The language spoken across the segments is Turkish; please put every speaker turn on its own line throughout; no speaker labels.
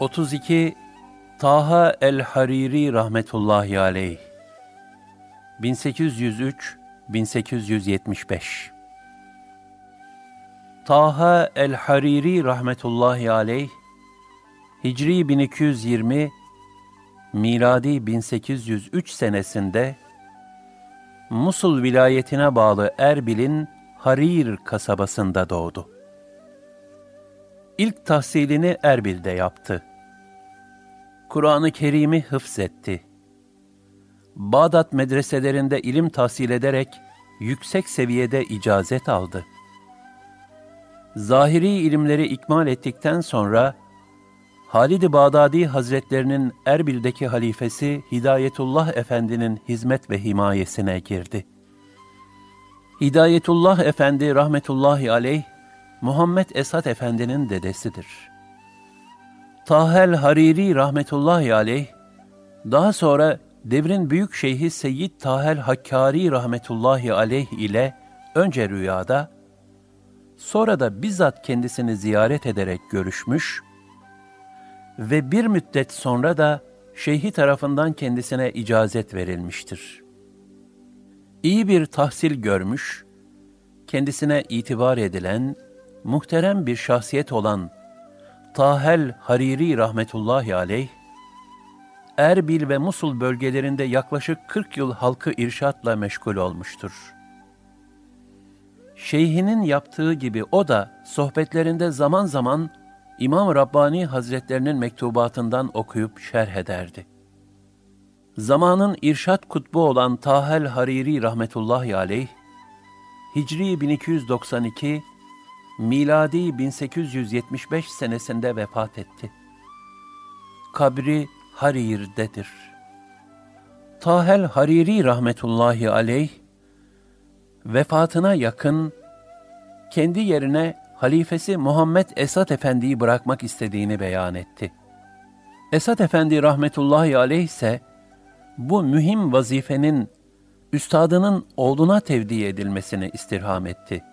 32 Taha el-Hariri rahmetullahi aleyh 1803 1875 Taha el-Hariri rahmetullahi aleyh Hicri 1220 miladi 1803 senesinde Musul vilayetine bağlı Erbil'in Harir kasabasında doğdu. İlk tahsilini Erbil'de yaptı. Kur'an-ı Kerim'i hıfzetti. Bağdat medreselerinde ilim tahsil ederek yüksek seviyede icazet aldı. Zahiri ilimleri ikmal ettikten sonra Halid-i Bağdadi Hazretlerinin Erbil'deki halifesi Hidayetullah Efendi'nin hizmet ve himayesine girdi. Hidayetullah Efendi rahmetullahi aleyh, Muhammed Esat Efendi'nin dedesidir. Tahel Hariri rahmetullahi aleyh, daha sonra devrin büyük şeyhi Seyyid Tahel Hakkari rahmetullahi aleyh ile önce rüyada, sonra da bizzat kendisini ziyaret ederek görüşmüş ve bir müddet sonra da şeyhi tarafından kendisine icazet verilmiştir. İyi bir tahsil görmüş, kendisine itibar edilen, muhterem bir şahsiyet olan Tahel Hariri rahmetullahi aleyh, Erbil ve Musul bölgelerinde yaklaşık 40 yıl halkı irşatla meşgul olmuştur. Şeyhinin yaptığı gibi o da sohbetlerinde zaman zaman İmam Rabbani Hazretlerinin mektubatından okuyup şerh ederdi. Zamanın irşat kutbu olan Tahel Hariri rahmetullahi aleyh, Hicri 1292, miladi 1875 senesinde vefat etti. Kabri Harir'dedir. Tahel Hariri rahmetullahi aleyh, vefatına yakın, kendi yerine halifesi Muhammed Esat Efendi'yi bırakmak istediğini beyan etti. Esat Efendi rahmetullahi aleyh ise, bu mühim vazifenin üstadının oğluna tevdi edilmesini istirham etti.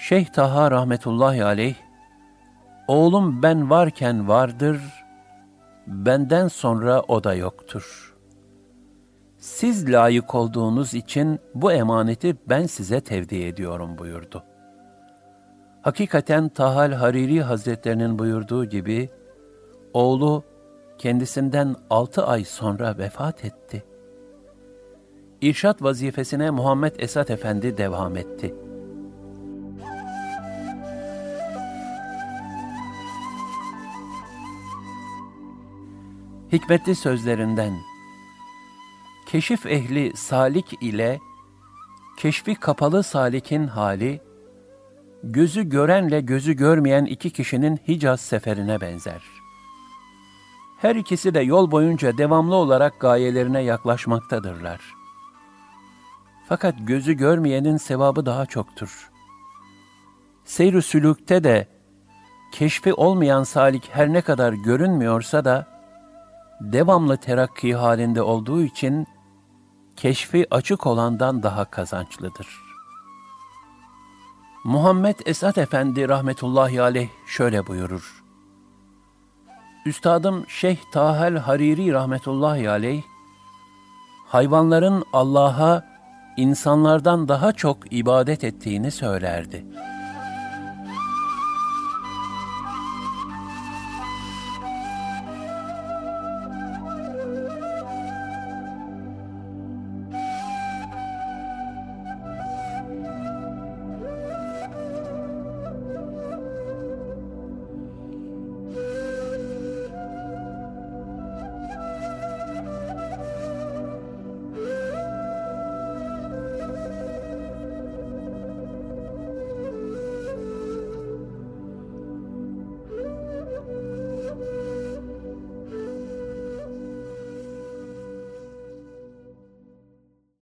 Şeyh Taha rahmetullahi aleyh, oğlum ben varken vardır, benden sonra o da yoktur. Siz layık olduğunuz için bu emaneti ben size tevdi ediyorum buyurdu. Hakikaten Tahal Hariri Hazretlerinin buyurduğu gibi, oğlu kendisinden altı ay sonra vefat etti. İrşat vazifesine Muhammed Esat Efendi devam etti. Hikmetli sözlerinden Keşif ehli salik ile keşfi kapalı salikin hali, gözü görenle gözü görmeyen iki kişinin Hicaz seferine benzer.'' Her ikisi de yol boyunca devamlı olarak gayelerine yaklaşmaktadırlar. Fakat gözü görmeyenin sevabı daha çoktur. Seyr-ü sülükte de keşfi olmayan salik her ne kadar görünmüyorsa da devamlı terakki halinde olduğu için keşfi açık olandan daha kazançlıdır. Muhammed Esat Efendi rahmetullahi aleyh şöyle buyurur. Üstadım Şeyh Tahel Hariri rahmetullahi aleyh, hayvanların Allah'a insanlardan daha çok ibadet ettiğini söylerdi.''